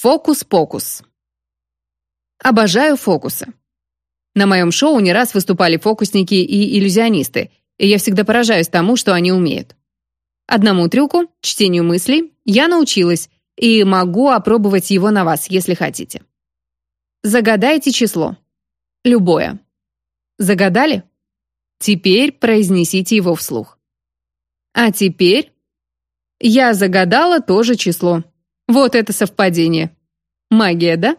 Фокус-покус. Обожаю фокусы. На моем шоу не раз выступали фокусники и иллюзионисты, и я всегда поражаюсь тому, что они умеют. Одному трюку, чтению мыслей, я научилась и могу опробовать его на вас, если хотите. Загадайте число. Любое. Загадали? Теперь произнесите его вслух. А теперь я загадала тоже число. Вот это совпадение. Магия, да?